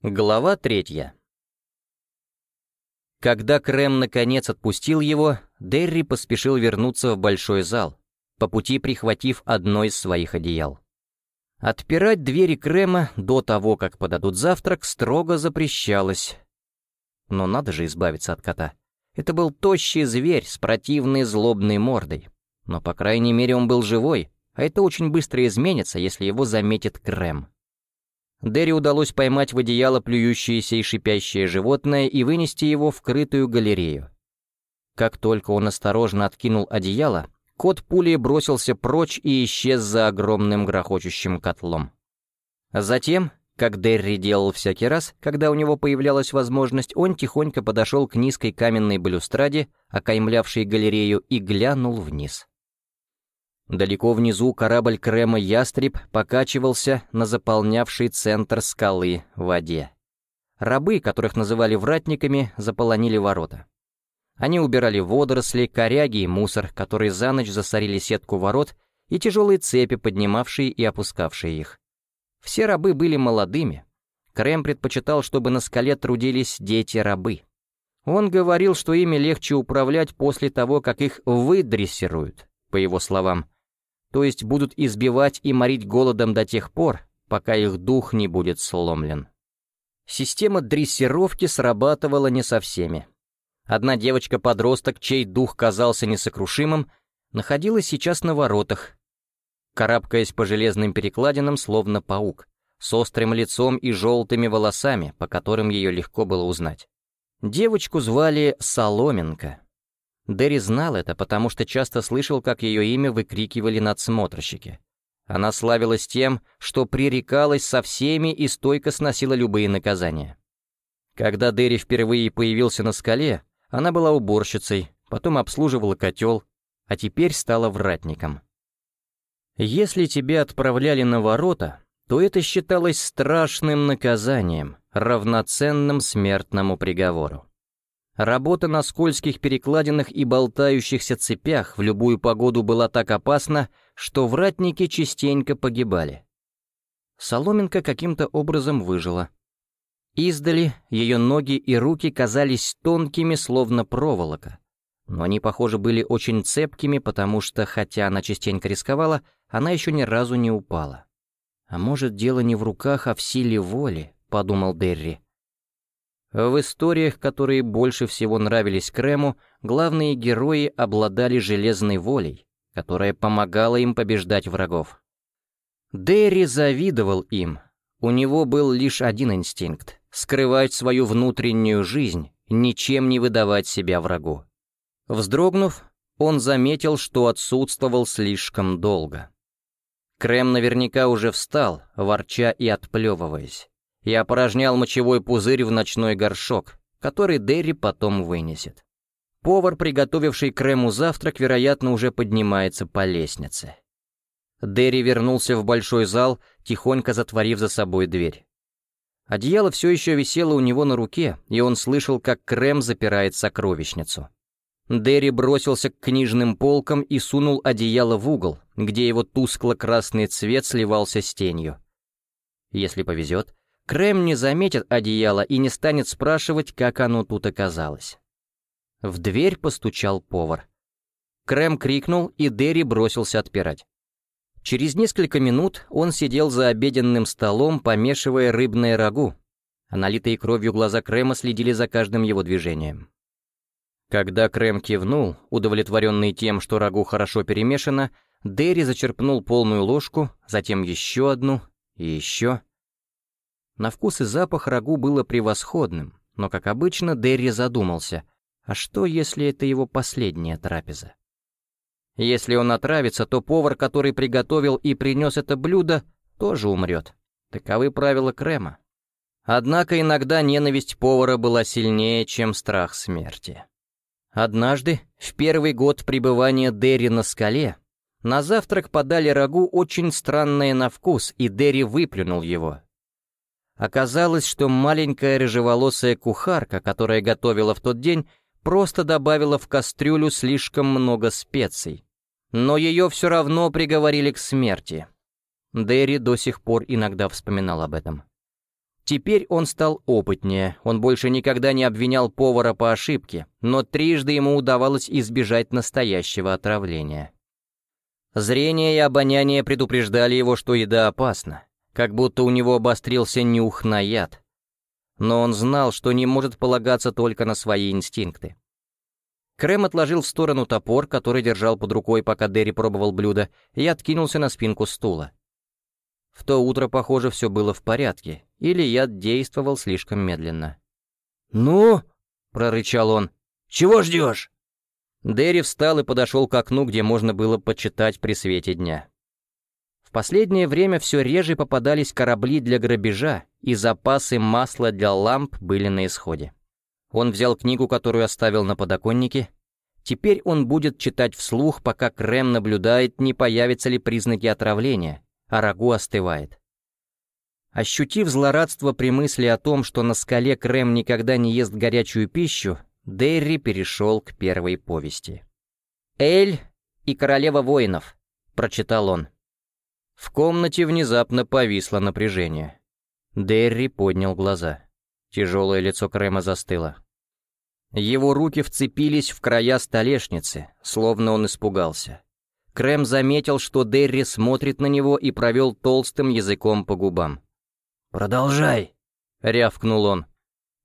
Глава третья. Когда Крэм наконец отпустил его, Дерри поспешил вернуться в большой зал, по пути прихватив одно из своих одеял. Отпирать двери Крэма до того, как подадут завтрак, строго запрещалось. Но надо же избавиться от кота. Это был тощий зверь с противной злобной мордой. Но, по крайней мере, он был живой, а это очень быстро изменится, если его заметит Крэм. Дерри удалось поймать в одеяло плюющееся и шипящее животное и вынести его в крытую галерею. Как только он осторожно откинул одеяло, кот пулей бросился прочь и исчез за огромным грохочущим котлом. Затем, как Дерри делал всякий раз, когда у него появлялась возможность, он тихонько подошел к низкой каменной балюстраде, окаймлявшей галерею, и глянул вниз. Далеко внизу корабль Крема «Ястреб» покачивался на заполнявший центр скалы воде. Рабы, которых называли вратниками, заполонили ворота. Они убирали водоросли, коряги и мусор, которые за ночь засорили сетку ворот и тяжелые цепи, поднимавшие и опускавшие их. Все рабы были молодыми. Крем предпочитал, чтобы на скале трудились дети-рабы. Он говорил, что ими легче управлять после того, как их выдрессируют, по его словам, то есть будут избивать и морить голодом до тех пор, пока их дух не будет сломлен. Система дрессировки срабатывала не со всеми. Одна девочка-подросток, чей дух казался несокрушимым, находилась сейчас на воротах, карабкаясь по железным перекладинам, словно паук, с острым лицом и желтыми волосами, по которым ее легко было узнать. Девочку звали Соломенко. Дерри знал это, потому что часто слышал, как ее имя выкрикивали надсмотрщики. Она славилась тем, что пререкалась со всеми и стойко сносила любые наказания. Когда Дерри впервые появился на скале, она была уборщицей, потом обслуживала котел, а теперь стала вратником. Если тебя отправляли на ворота, то это считалось страшным наказанием, равноценным смертному приговору. Работа на скользких перекладинах и болтающихся цепях в любую погоду была так опасна, что вратники частенько погибали. Соломенко каким-то образом выжила. Издали ее ноги и руки казались тонкими, словно проволока. Но они, похоже, были очень цепкими, потому что, хотя она частенько рисковала, она еще ни разу не упала. «А может, дело не в руках, а в силе воли», — подумал Дерри. В историях, которые больше всего нравились Крему, главные герои обладали железной волей, которая помогала им побеждать врагов. Дерри завидовал им. У него был лишь один инстинкт — скрывать свою внутреннюю жизнь, ничем не выдавать себя врагу. Вздрогнув, он заметил, что отсутствовал слишком долго. Крем наверняка уже встал, ворча и отплевываясь и опорожнял мочевой пузырь в ночной горшок, который Дерри потом вынесет. Повар, приготовивший Крему завтрак, вероятно, уже поднимается по лестнице. Дерри вернулся в большой зал, тихонько затворив за собой дверь. Одеяло все еще висело у него на руке, и он слышал, как Крем запирает сокровищницу. Дерри бросился к книжным полкам и сунул одеяло в угол, где его тускло-красный цвет сливался с тенью. Если повезет, Крем не заметит одеяло и не станет спрашивать, как оно тут оказалось. В дверь постучал повар. Крем крикнул, и Дерри бросился отпирать. Через несколько минут он сидел за обеденным столом, помешивая рыбное рагу, налитые кровью глаза Крема следили за каждым его движением. Когда Крем кивнул, удовлетворенный тем, что рагу хорошо перемешано, Дерри зачерпнул полную ложку, затем еще одну и еще. На вкус и запах рагу было превосходным, но, как обычно, Дерри задумался, а что, если это его последняя трапеза? Если он отравится, то повар, который приготовил и принес это блюдо, тоже умрет. Таковы правила крема. Однако иногда ненависть повара была сильнее, чем страх смерти. Однажды, в первый год пребывания Дерри на скале, на завтрак подали рагу очень странное на вкус, и Дерри выплюнул его, Оказалось, что маленькая рыжеволосая кухарка, которая готовила в тот день, просто добавила в кастрюлю слишком много специй. Но ее все равно приговорили к смерти. Дерри до сих пор иногда вспоминал об этом. Теперь он стал опытнее, он больше никогда не обвинял повара по ошибке, но трижды ему удавалось избежать настоящего отравления. Зрение и обоняние предупреждали его, что еда опасна, как будто у него обострился нюх на яд. Но он знал, что не может полагаться только на свои инстинкты. Крэм отложил в сторону топор, который держал под рукой, пока Дерри пробовал блюдо, и откинулся на спинку стула. В то утро, похоже, все было в порядке, или яд действовал слишком медленно. «Ну?» — прорычал он. «Чего ждешь?» Дерри встал и подошел к окну, где можно было почитать при свете дня. В последнее время все реже попадались корабли для грабежа, и запасы масла для ламп были на исходе. Он взял книгу, которую оставил на подоконнике. Теперь он будет читать вслух, пока Крем наблюдает, не появятся ли признаки отравления, а рагу остывает. Ощутив злорадство при мысли о том, что на скале Крем никогда не ест горячую пищу, Дерри перешел к первой повести. «Эль и королева воинов», — прочитал он. В комнате внезапно повисло напряжение. Дерри поднял глаза. Тяжелое лицо Крема застыло. Его руки вцепились в края столешницы, словно он испугался. Крэм заметил, что Дерри смотрит на него и провел толстым языком по губам. «Продолжай!» — рявкнул он.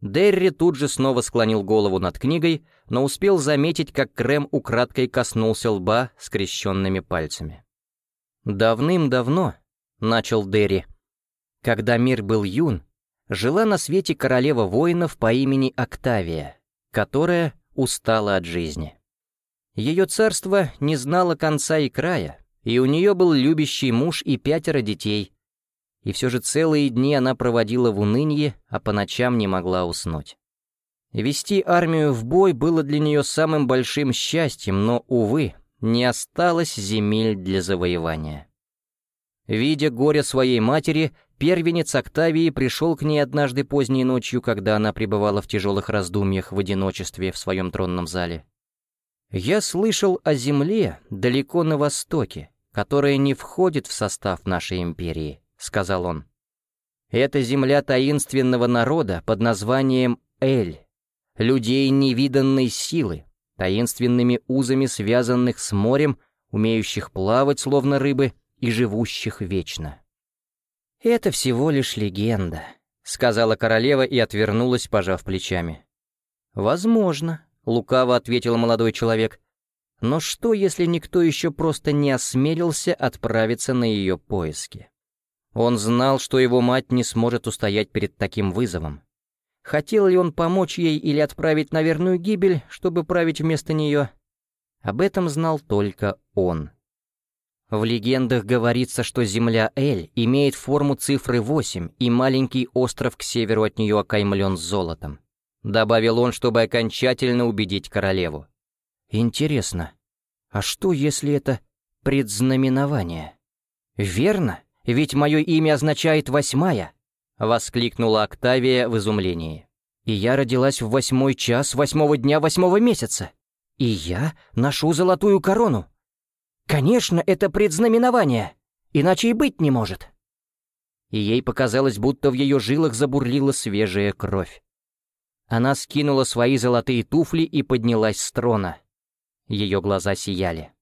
Дерри тут же снова склонил голову над книгой, но успел заметить, как Крэм украдкой коснулся лба скрещенными пальцами. «Давным-давно», — начал Дерри, — «когда мир был юн, жила на свете королева воинов по имени Октавия, которая устала от жизни. Ее царство не знало конца и края, и у нее был любящий муж и пятеро детей. И все же целые дни она проводила в унынье, а по ночам не могла уснуть. Вести армию в бой было для нее самым большим счастьем, но, увы, не осталось земель для завоевания. Видя горе своей матери, первенец Октавии пришел к ней однажды поздней ночью, когда она пребывала в тяжелых раздумьях в одиночестве в своем тронном зале. Я слышал о земле далеко на востоке, которая не входит в состав нашей империи, сказал он. Это земля таинственного народа под названием Эль, людей невиданной силы, таинственными узами связанных с морем, умеющих плавать словно рыбы и живущих вечно. «Это всего лишь легенда», — сказала королева и отвернулась, пожав плечами. «Возможно», лукаво ответил молодой человек. Но что, если никто еще просто не осмелился отправиться на ее поиски? Он знал, что его мать не сможет устоять перед таким вызовом. Хотел ли он помочь ей или отправить на верную гибель, чтобы править вместо нее? Об этом знал только он. В легендах говорится, что земля Эль имеет форму цифры 8, и маленький остров к северу от нее окаймлен золотом. — добавил он, чтобы окончательно убедить королеву. «Интересно, а что, если это предзнаменование?» «Верно, ведь мое имя означает «восьмая», — воскликнула Октавия в изумлении. «И я родилась в восьмой час восьмого дня восьмого месяца. И я ношу золотую корону. Конечно, это предзнаменование, иначе и быть не может». И ей показалось, будто в ее жилах забурлила свежая кровь. Она скинула свои золотые туфли и поднялась с трона. Ее глаза сияли.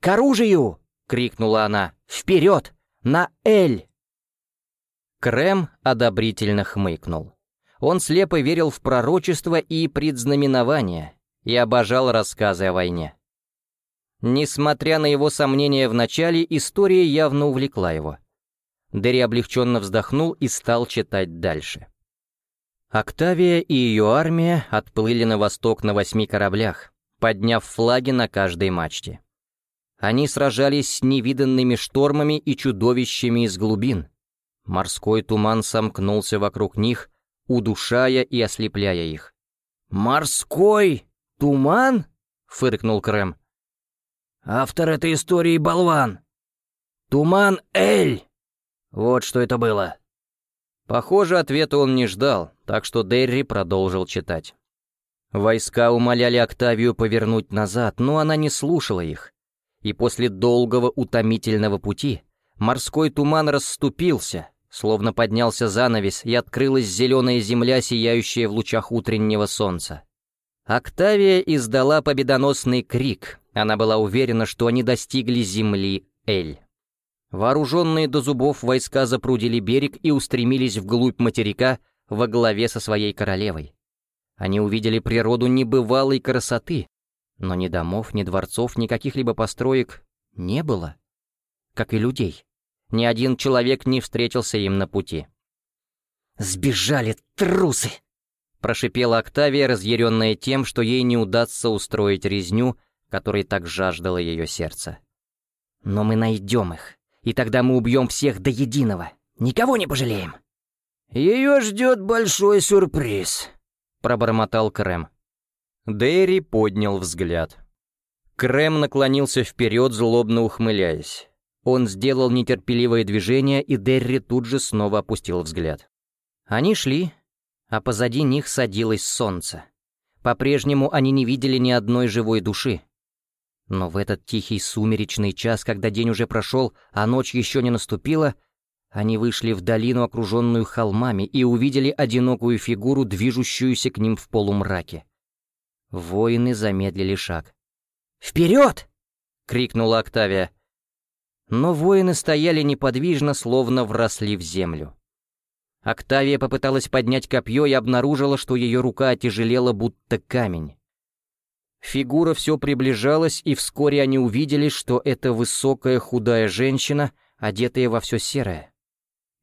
«К оружию!» — крикнула она. «Вперед! На Эль!» Крем одобрительно хмыкнул. Он слепо верил в пророчество и предзнаменования и обожал рассказы о войне. Несмотря на его сомнения в начале, история явно увлекла его. Дерри облегченно вздохнул и стал читать дальше. Октавия и ее армия отплыли на восток на восьми кораблях, подняв флаги на каждой мачте. Они сражались с невиданными штормами и чудовищами из глубин. Морской туман сомкнулся вокруг них, удушая и ослепляя их. «Морской туман?» — фыркнул Крэм. «Автор этой истории — болван. Туман Эль! Вот что это было!» Похоже, ответа он не ждал, так что Дерри продолжил читать. Войска умоляли Октавию повернуть назад, но она не слушала их. И после долгого утомительного пути морской туман расступился, словно поднялся занавес, и открылась зеленая земля, сияющая в лучах утреннего солнца. Октавия издала победоносный крик. Она была уверена, что они достигли земли Эль. Вооруженные до зубов войска запрудили берег и устремились вглубь материка во главе со своей королевой. Они увидели природу небывалой красоты, но ни домов, ни дворцов, ни каких-либо построек не было, как и людей. Ни один человек не встретился им на пути. «Сбежали трусы!» Прошипела Октавия, разъяренная тем, что ей не удастся устроить резню, которой так жаждало ее сердце. «Но мы найдем их, и тогда мы убьем всех до единого. Никого не пожалеем!» «Ее ждет большой сюрприз», — пробормотал Крэм. Дэри поднял взгляд. Крэм наклонился вперед, злобно ухмыляясь. Он сделал нетерпеливое движение, и Дерри тут же снова опустил взгляд. Они шли, а позади них садилось солнце. По-прежнему они не видели ни одной живой души. Но в этот тихий сумеречный час, когда день уже прошел, а ночь еще не наступила, они вышли в долину, окруженную холмами, и увидели одинокую фигуру, движущуюся к ним в полумраке. Воины замедлили шаг. «Вперед!» — крикнула Октавия. Но воины стояли неподвижно, словно вросли в землю. Октавия попыталась поднять копье и обнаружила, что ее рука отяжелела, будто камень. Фигура все приближалась, и вскоре они увидели, что это высокая худая женщина, одетая во все серое.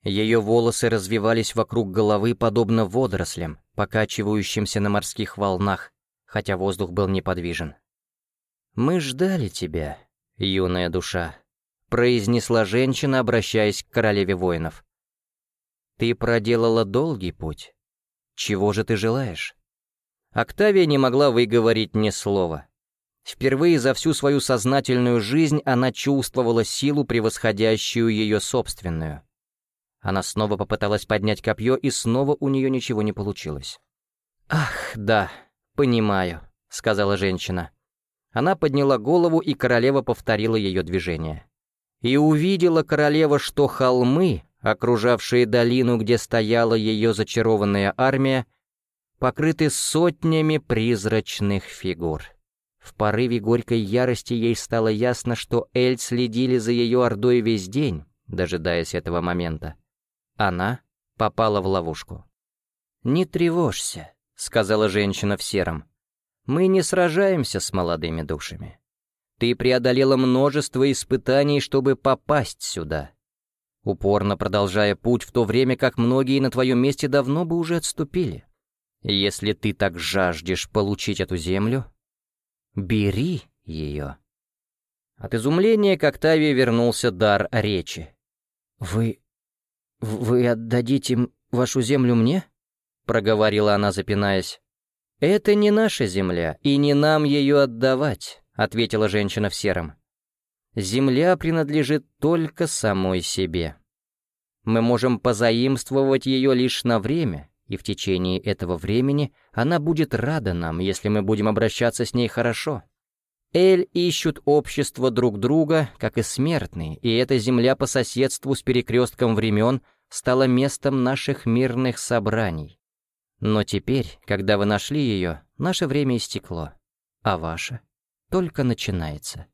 Ее волосы развивались вокруг головы, подобно водорослям, покачивающимся на морских волнах, хотя воздух был неподвижен. «Мы ждали тебя, юная душа», — произнесла женщина, обращаясь к королеве воинов. Ты проделала долгий путь. Чего же ты желаешь? Октавия не могла выговорить ни слова. Впервые за всю свою сознательную жизнь она чувствовала силу, превосходящую ее собственную. Она снова попыталась поднять копье, и снова у нее ничего не получилось. «Ах, да, понимаю», — сказала женщина. Она подняла голову, и королева повторила ее движение. И увидела королева, что холмы, окружавшие долину, где стояла ее зачарованная армия, покрыты сотнями призрачных фигур. В порыве горькой ярости ей стало ясно, что Эль следили за ее ордой весь день, дожидаясь этого момента. Она попала в ловушку. «Не тревожься», — сказала женщина в сером. «Мы не сражаемся с молодыми душами. Ты преодолела множество испытаний, чтобы попасть сюда упорно продолжая путь, в то время как многие на твоем месте давно бы уже отступили. Если ты так жаждешь получить эту землю, бери ее. От изумления к Октавии вернулся дар речи. «Вы... вы отдадите вашу землю мне?» — проговорила она, запинаясь. «Это не наша земля, и не нам ее отдавать», — ответила женщина в сером. Земля принадлежит только самой себе. Мы можем позаимствовать ее лишь на время, и в течение этого времени она будет рада нам, если мы будем обращаться с ней хорошо. Эль ищут общество друг друга, как и смертные, и эта земля по соседству с перекрестком времен стала местом наших мирных собраний. Но теперь, когда вы нашли ее, наше время истекло, а ваше только начинается.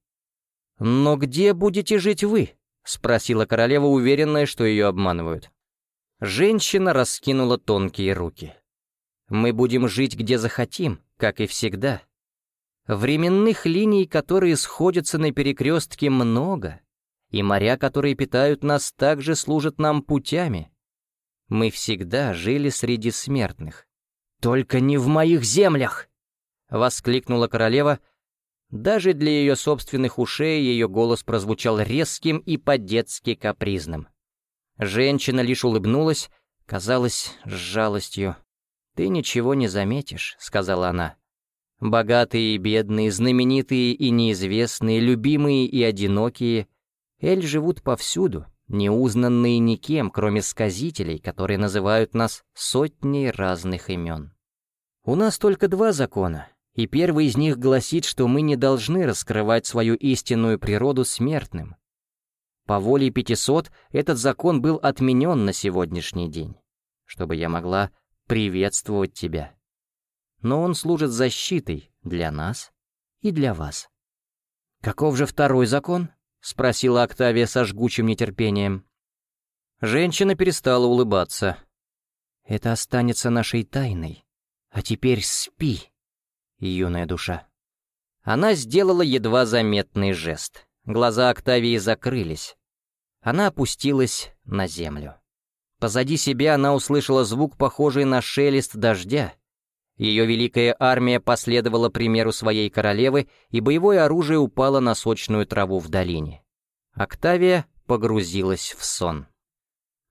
«Но где будете жить вы?» — спросила королева, уверенная, что ее обманывают. Женщина раскинула тонкие руки. «Мы будем жить где захотим, как и всегда. Временных линий, которые сходятся на перекрестке, много, и моря, которые питают нас, также служат нам путями. Мы всегда жили среди смертных. «Только не в моих землях!» — воскликнула королева — даже для ее собственных ушей ее голос прозвучал резким и по-детски капризным. Женщина лишь улыбнулась, казалось, с жалостью. «Ты ничего не заметишь», — сказала она. «Богатые и бедные, знаменитые и неизвестные, любимые и одинокие, Эль живут повсюду, неузнанные никем, кроме сказителей, которые называют нас сотней разных имен. У нас только два закона и первый из них гласит, что мы не должны раскрывать свою истинную природу смертным. По воле 500 этот закон был отменен на сегодняшний день, чтобы я могла приветствовать тебя. Но он служит защитой для нас и для вас. «Каков же второй закон?» — спросила Октавия со жгучим нетерпением. Женщина перестала улыбаться. «Это останется нашей тайной. А теперь спи, юная душа». Она сделала едва заметный жест. Глаза Октавии закрылись. Она опустилась на землю. Позади себя она услышала звук, похожий на шелест дождя. Ее великая армия последовала примеру своей королевы, и боевое оружие упало на сочную траву в долине. Октавия погрузилась в сон.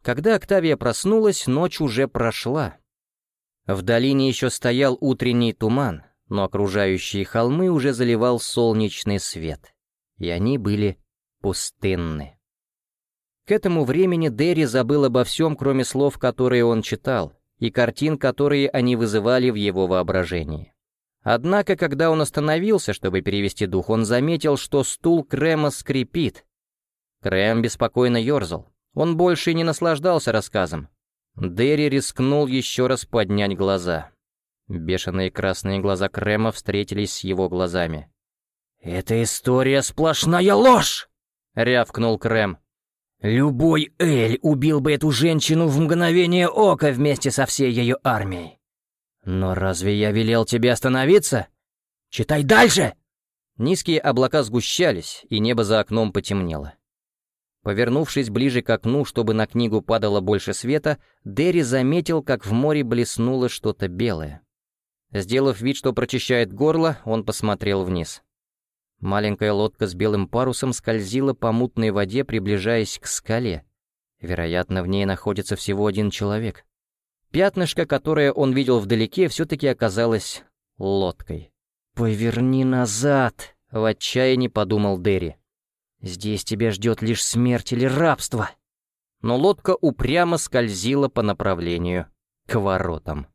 Когда Октавия проснулась, ночь уже прошла. В долине еще стоял утренний туман, но окружающие холмы уже заливал солнечный свет, и они были пустынны. К этому времени Дерри забыл обо всем, кроме слов, которые он читал, и картин, которые они вызывали в его воображении. Однако, когда он остановился, чтобы перевести дух, он заметил, что стул Крема скрипит. Крем беспокойно ерзал. Он больше не наслаждался рассказом. Дерри рискнул еще раз поднять глаза. Бешеные красные глаза Крема встретились с его глазами. «Эта история сплошная ложь!» — рявкнул Крем. «Любой Эль убил бы эту женщину в мгновение ока вместе со всей ее армией. Но разве я велел тебе остановиться? Читай дальше!» Низкие облака сгущались, и небо за окном потемнело. Повернувшись ближе к окну, чтобы на книгу падало больше света, Дерри заметил, как в море блеснуло что-то белое. Сделав вид, что прочищает горло, он посмотрел вниз. Маленькая лодка с белым парусом скользила по мутной воде, приближаясь к скале. Вероятно, в ней находится всего один человек. Пятнышко, которое он видел вдалеке, все-таки оказалось лодкой. «Поверни назад!» — в отчаянии подумал Дерри. Здесь тебя ждет лишь смерть или рабство. Но лодка упрямо скользила по направлению к воротам.